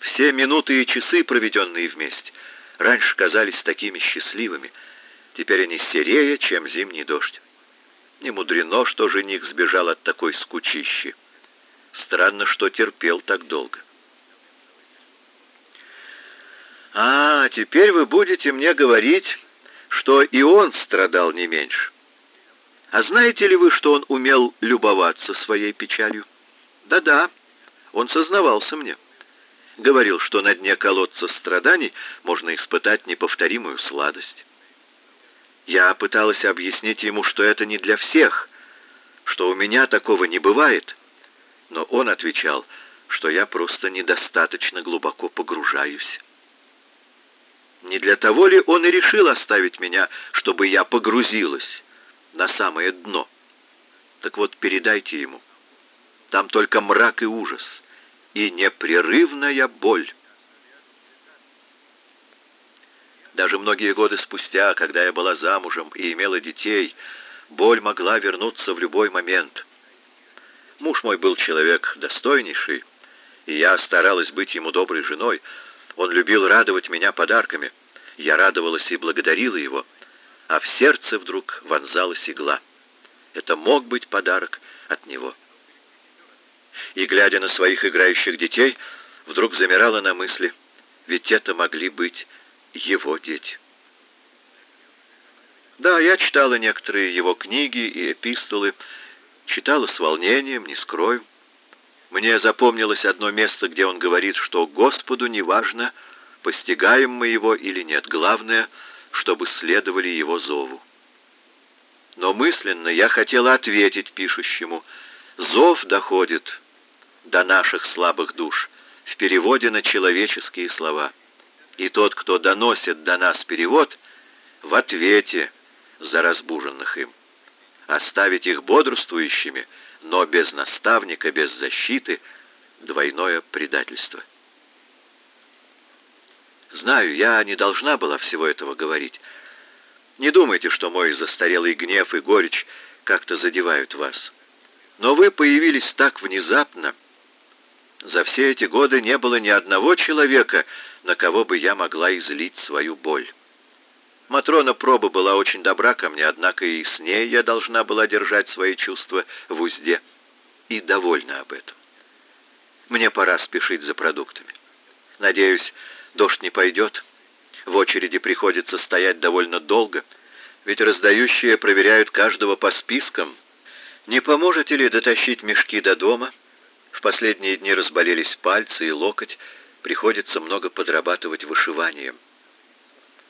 Все минуты и часы, проведенные вместе, раньше казались такими счастливыми. Теперь они серее, чем зимний дождь. Не мудрено, что жених сбежал от такой скучищи. Странно, что терпел так долго. А, теперь вы будете мне говорить, что и он страдал не меньше. А знаете ли вы, что он умел любоваться своей печалью? Да-да, он сознавался мне. Говорил, что на дне колодца страданий можно испытать неповторимую сладость. Я пыталась объяснить ему, что это не для всех, что у меня такого не бывает. Но он отвечал, что я просто недостаточно глубоко погружаюсь. Не для того ли он и решил оставить меня, чтобы я погрузилась на самое дно? Так вот, передайте ему. Там только мрак и ужас, и непрерывная боль. Даже многие годы спустя, когда я была замужем и имела детей, боль могла вернуться в любой момент. Муж мой был человек достойнейший, и я старалась быть ему доброй женой. Он любил радовать меня подарками. Я радовалась и благодарила его, а в сердце вдруг вонзалась игла. Это мог быть подарок от него и, глядя на своих играющих детей, вдруг замирала на мысли, ведь это могли быть его дети. Да, я читала некоторые его книги и эпистолы, читала с волнением, не скрою. Мне запомнилось одно место, где он говорит, что Господу не важно, постигаем мы его или нет, главное, чтобы следовали его зову. Но мысленно я хотела ответить пишущему, зов доходит до наших слабых душ в переводе на человеческие слова. И тот, кто доносит до нас перевод, в ответе за разбуженных им. Оставить их бодрствующими, но без наставника, без защиты двойное предательство. Знаю, я не должна была всего этого говорить. Не думайте, что мой застарелый гнев и горечь как-то задевают вас. Но вы появились так внезапно, за все эти годы не было ни одного человека, на кого бы я могла излить свою боль. Матрона Проба была очень добра ко мне, однако и с ней я должна была держать свои чувства в узде. И довольна об этом. Мне пора спешить за продуктами. Надеюсь, дождь не пойдет. В очереди приходится стоять довольно долго, ведь раздающие проверяют каждого по спискам. Не поможете ли дотащить мешки до дома?» В последние дни разболелись пальцы и локоть, приходится много подрабатывать вышиванием.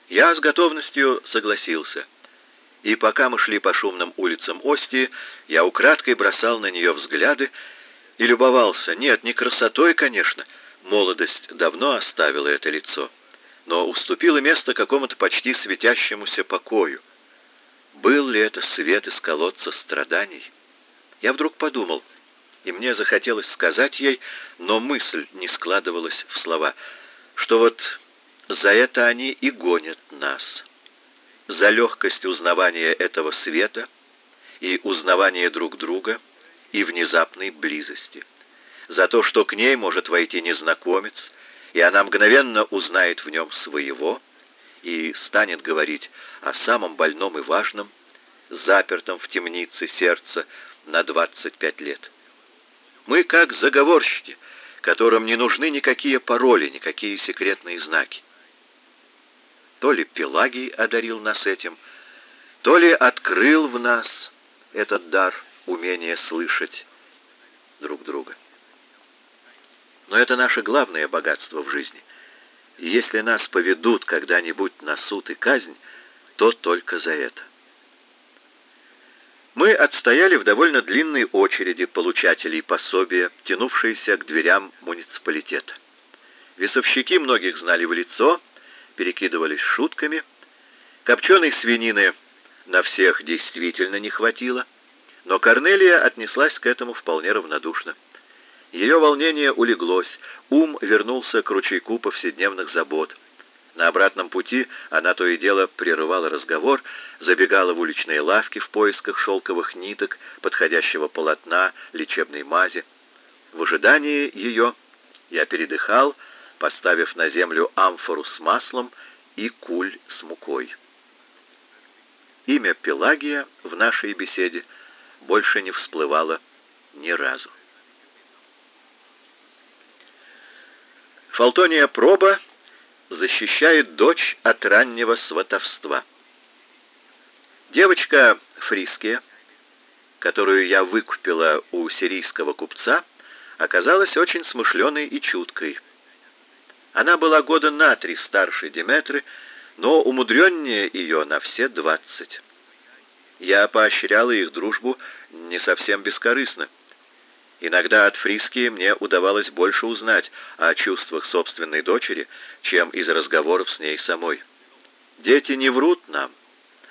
Я с готовностью согласился. И пока мы шли по шумным улицам Ости, я украдкой бросал на нее взгляды и любовался. Нет, не красотой, конечно, молодость давно оставила это лицо, но уступила место какому-то почти светящемуся покою. Был ли это свет из колодца страданий? Я вдруг подумал, и мне захотелось сказать ей, но мысль не складывалась в слова, что вот за это они и гонят нас. За легкость узнавания этого света и узнавания друг друга и внезапной близости. За то, что к ней может войти незнакомец, и она мгновенно узнает в нем своего и станет говорить о самом больном и важном, запертом в темнице сердца на 25 лет. Мы как заговорщики, которым не нужны никакие пароли, никакие секретные знаки. То ли Пелагий одарил нас этим, то ли открыл в нас этот дар умения слышать друг друга. Но это наше главное богатство в жизни. И если нас поведут когда-нибудь на суд и казнь, то только за это. Мы отстояли в довольно длинной очереди получателей пособия, тянувшиеся к дверям муниципалитета. Весовщики многих знали в лицо, перекидывались шутками. Копченой свинины на всех действительно не хватило, но Корнелия отнеслась к этому вполне равнодушно. Ее волнение улеглось, ум вернулся к ручейку повседневных забот. На обратном пути она то и дело прерывала разговор, забегала в уличные лавки в поисках шелковых ниток, подходящего полотна, лечебной мази. В ожидании ее я передыхал, поставив на землю амфору с маслом и куль с мукой. Имя Пелагия в нашей беседе больше не всплывало ни разу. Фалтония Проба защищает дочь от раннего сватовства. Девочка Фриския, которую я выкупила у сирийского купца, оказалась очень смышленой и чуткой. Она была года на три старше Деметры, но умудреннее ее на все двадцать. Я поощряла их дружбу не совсем бескорыстно. Иногда от Фриски мне удавалось больше узнать о чувствах собственной дочери, чем из разговоров с ней самой. Дети не врут нам.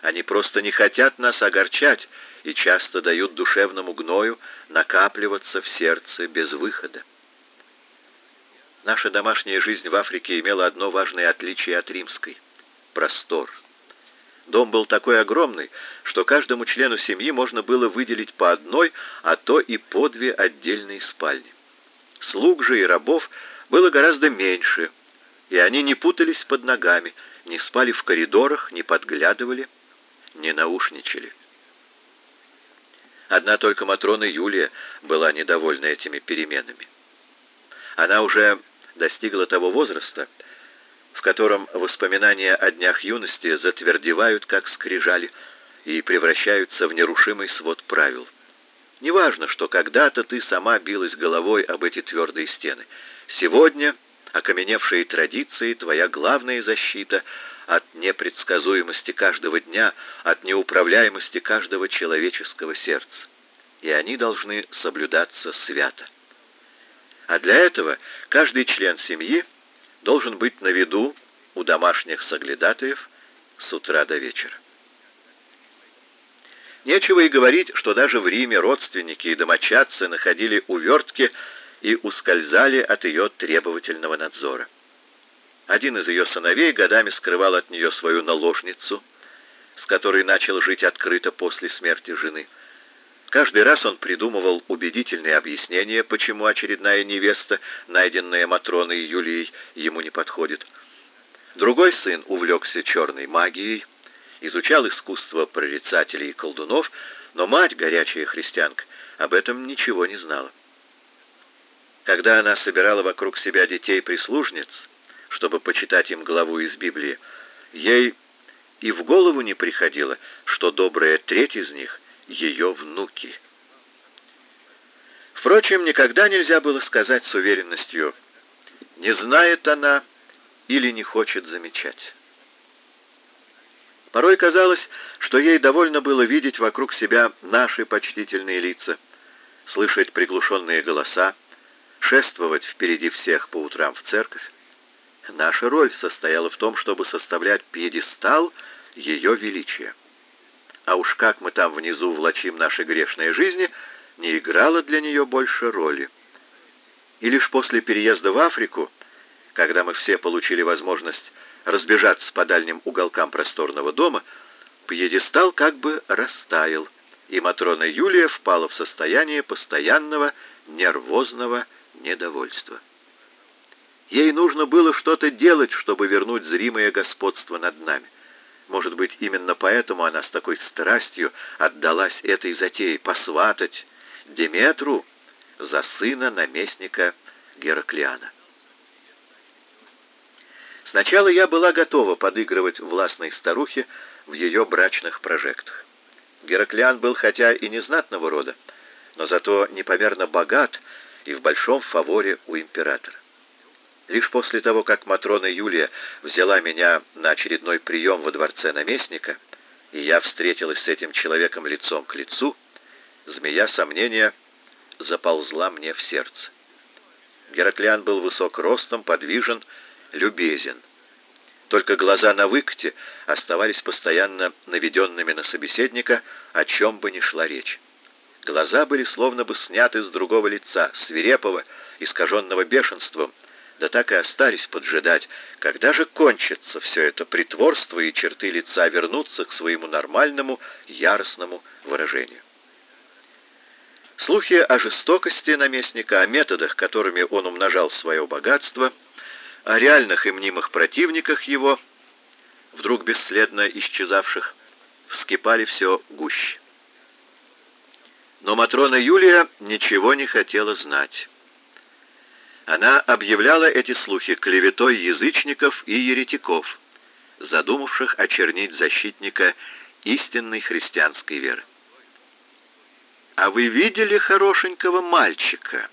Они просто не хотят нас огорчать и часто дают душевному гною накапливаться в сердце без выхода. Наша домашняя жизнь в Африке имела одно важное отличие от римской — простор. Дом был такой огромный, что каждому члену семьи можно было выделить по одной, а то и по две отдельные спальни. Слуг же и рабов было гораздо меньше, и они не путались под ногами, не спали в коридорах, не подглядывали, не наушничали. Одна только Матрона Юлия была недовольна этими переменами. Она уже достигла того возраста, в котором воспоминания о днях юности затвердевают, как скрижали, и превращаются в нерушимый свод правил. Неважно, что когда-то ты сама билась головой об эти твердые стены. Сегодня окаменевшие традиции твоя главная защита от непредсказуемости каждого дня, от неуправляемости каждого человеческого сердца. И они должны соблюдаться свято. А для этого каждый член семьи должен быть на виду у домашних соглядатаев с утра до вечера. Нечего и говорить, что даже в Риме родственники и домочадцы находили увертки и ускользали от ее требовательного надзора. Один из ее сыновей годами скрывал от нее свою наложницу, с которой начал жить открыто после смерти жены. Каждый раз он придумывал убедительные объяснения, почему очередная невеста, найденная Матроной Юлией, ему не подходит. Другой сын увлекся черной магией, изучал искусство прорицателей и колдунов, но мать, горячая христианка, об этом ничего не знала. Когда она собирала вокруг себя детей-прислужниц, чтобы почитать им главу из Библии, ей и в голову не приходило, что добрая треть из них — ее внуки. Впрочем, никогда нельзя было сказать с уверенностью, не знает она или не хочет замечать. Порой казалось, что ей довольно было видеть вокруг себя наши почтительные лица, слышать приглушенные голоса, шествовать впереди всех по утрам в церковь. Наша роль состояла в том, чтобы составлять пьедестал ее величия а уж как мы там внизу влачим наши грешные жизни, не играло для нее больше роли. И лишь после переезда в Африку, когда мы все получили возможность разбежаться по дальним уголкам просторного дома, пьедестал как бы растаял, и Матрона Юлия впала в состояние постоянного нервозного недовольства. Ей нужно было что-то делать, чтобы вернуть зримое господство над нами. Может быть, именно поэтому она с такой страстью отдалась этой затее посватать Деметру за сына наместника Гераклиана. Сначала я была готова подыгрывать властной старухе в ее брачных прожектах. Гераклиан был хотя и не знатного рода, но зато непомерно богат и в большом фаворе у императора. Лишь после того, как Матрона Юлия взяла меня на очередной прием во дворце наместника, и я встретилась с этим человеком лицом к лицу, змея сомнения заползла мне в сердце. Гераклиан был высок ростом, подвижен, любезен. Только глаза на выкате оставались постоянно наведенными на собеседника, о чем бы ни шла речь. Глаза были словно бы сняты с другого лица, свирепого, искаженного бешенством, да так и остались поджидать, когда же кончится все это притворство и черты лица вернутся к своему нормальному, яростному выражению. Слухи о жестокости наместника, о методах, которыми он умножал свое богатство, о реальных и мнимых противниках его, вдруг бесследно исчезавших, вскипали все гуще. Но Матрона Юлия ничего не хотела знать. Она объявляла эти слухи клеветой язычников и еретиков, задумавших очернить защитника истинной христианской веры. А вы видели хорошенького мальчика,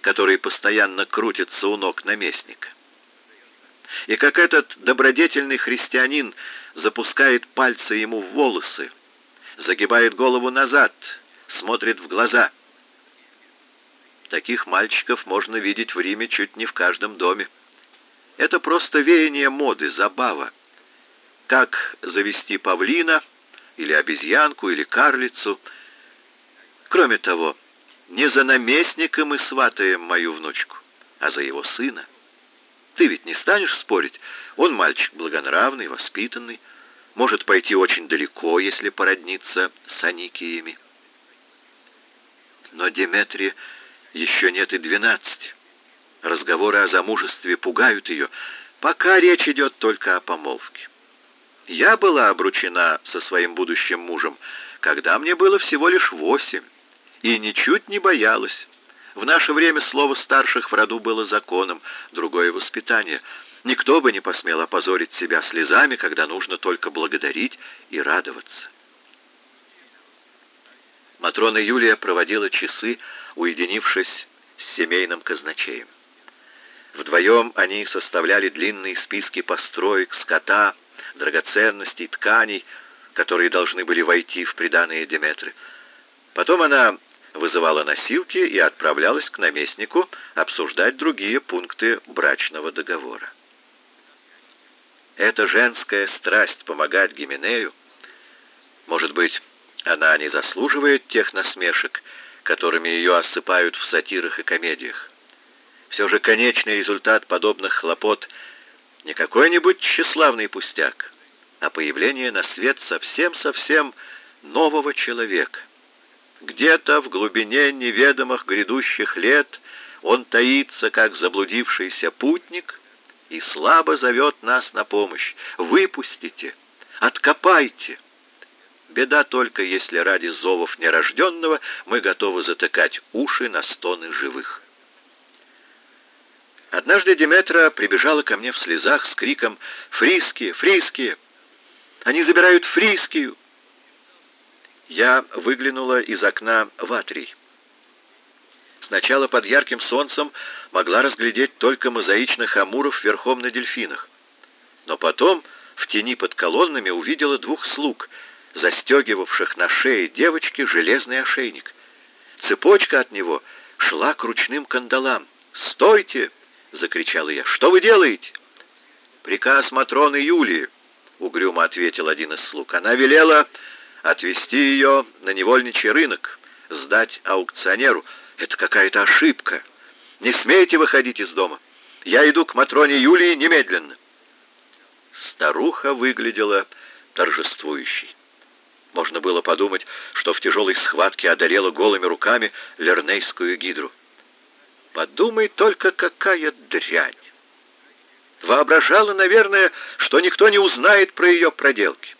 который постоянно крутится у ног наместника? И как этот добродетельный христианин запускает пальцы ему в волосы, загибает голову назад, смотрит в глаза. Таких мальчиков можно видеть в Риме чуть не в каждом доме. Это просто веяние моды, забава. Как завести павлина или обезьянку или карлицу – Кроме того, не за наместника мы сватаем мою внучку, а за его сына. Ты ведь не станешь спорить, он мальчик благонравный, воспитанный, может пойти очень далеко, если породниться с Аникиями. Но Деметрии еще нет и двенадцати. Разговоры о замужестве пугают ее, пока речь идет только о помолвке. Я была обручена со своим будущим мужем, когда мне было всего лишь восемь и ничуть не боялась. В наше время слово старших в роду было законом, другое воспитание. Никто бы не посмел опозорить себя слезами, когда нужно только благодарить и радоваться. Матрона Юлия проводила часы, уединившись с семейным казначеем. Вдвоем они составляли длинные списки построек, скота, драгоценностей, тканей, которые должны были войти в приданые Деметры. Потом она вызывала носилки и отправлялась к наместнику обсуждать другие пункты брачного договора. Эта женская страсть помогать Гименею, может быть, она не заслуживает тех насмешек, которыми ее осыпают в сатирах и комедиях. Все же конечный результат подобных хлопот не какой-нибудь тщеславный пустяк, а появление на свет совсем-совсем нового человека — где-то в глубине неведомых грядущих лет он таится, как заблудившийся путник, и слабо зовет нас на помощь. Выпустите, откопайте. Беда только, если ради зовов нерожденного мы готовы затыкать уши на стоны живых. Однажды Деметра прибежала ко мне в слезах с криком «Фриские! Фриские! Они забирают Фрискию!» Я выглянула из окна в Атрий. Сначала под ярким солнцем могла разглядеть только мозаичных амуров верхом на дельфинах. Но потом в тени под колоннами увидела двух слуг, застегивавших на шее девочки железный ошейник. Цепочка от него шла к ручным кандалам. «Стойте!» — закричала я. «Что вы делаете?» «Приказ Матроны Юлии», — угрюмо ответил один из слуг. «Она велела отвезти ее на невольничий рынок, сдать аукционеру. Это какая-то ошибка. Не смейте выходить из дома. Я иду к Матроне Юлии немедленно. Старуха выглядела торжествующей. Можно было подумать, что в тяжелой схватке одолела голыми руками лернейскую гидру. Подумай только, какая дрянь! Воображала, наверное, что никто не узнает про ее проделки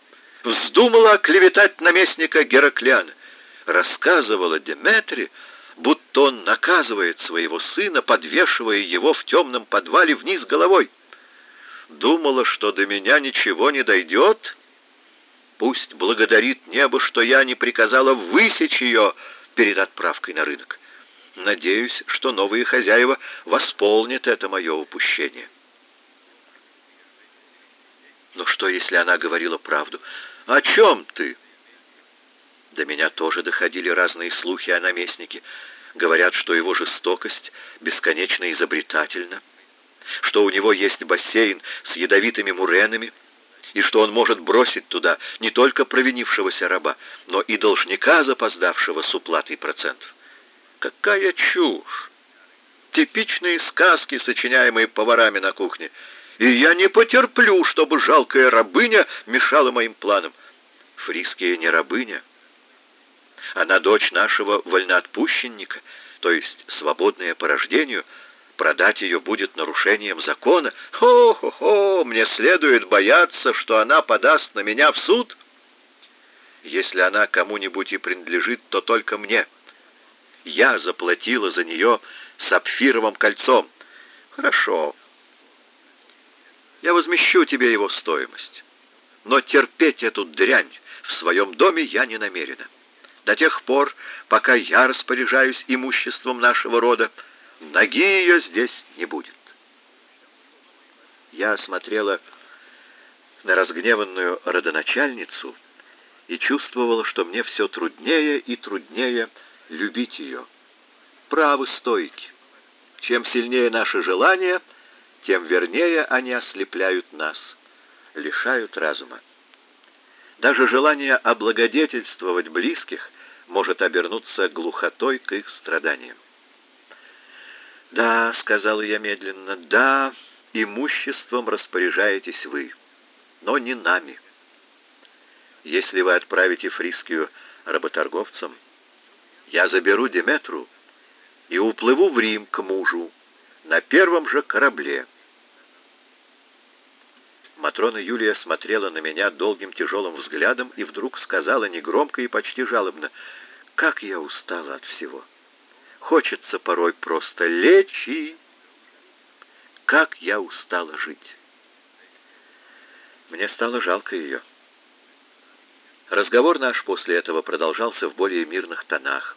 вздумала клеветать наместника Гераклиана. Рассказывала Деметри, будто он наказывает своего сына, подвешивая его в темном подвале вниз головой. Думала, что до меня ничего не дойдет. Пусть благодарит небо, что я не приказала высечь ее перед отправкой на рынок. Надеюсь, что новые хозяева восполнят это мое упущение. Но что, если она говорила правду? О чем ты? До меня тоже доходили разные слухи о наместнике. Говорят, что его жестокость бесконечно изобретательна, что у него есть бассейн с ядовитыми муренами, и что он может бросить туда не только провинившегося раба, но и должника, запоздавшего с уплатой процентов. Какая чушь! Типичные сказки, сочиняемые поварами на кухне. И я не потерплю, чтобы жалкая рабыня мешала моим планам. Фриския не рабыня. Она дочь нашего вольноотпущенника, то есть свободная по рождению. Продать ее будет нарушением закона. Хо-хо-хо, мне следует бояться, что она подаст на меня в суд. Если она кому-нибудь и принадлежит, то только мне. Я заплатила за нее сапфировым кольцом. Хорошо. Я возмещу тебе его стоимость. Но терпеть эту дрянь в своем доме я не намерена. До тех пор, пока я распоряжаюсь имуществом нашего рода, ноги ее здесь не будет. Я смотрела на разгневанную родоначальницу и чувствовала, что мне все труднее и труднее любить ее. Правы стойки. Чем сильнее наши желания, тем вернее они ослепляют нас, лишают разума. Даже желание облагодетельствовать близких может обернуться глухотой к их страданиям. «Да», — сказала я медленно, — «да, имуществом распоряжаетесь вы, но не нами. Если вы отправите Фрискию работорговцам, я заберу Деметру и уплыву в Рим к мужу на первом же корабле». Матрона Юлия смотрела на меня долгим тяжелым взглядом и вдруг сказала негромко и почти жалобно, «Как я устала от всего! Хочется порой просто лечь и... Как я устала жить!» Мне стало жалко ее. Разговор наш после этого продолжался в более мирных тонах.